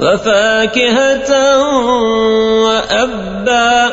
وفاكهة وأبا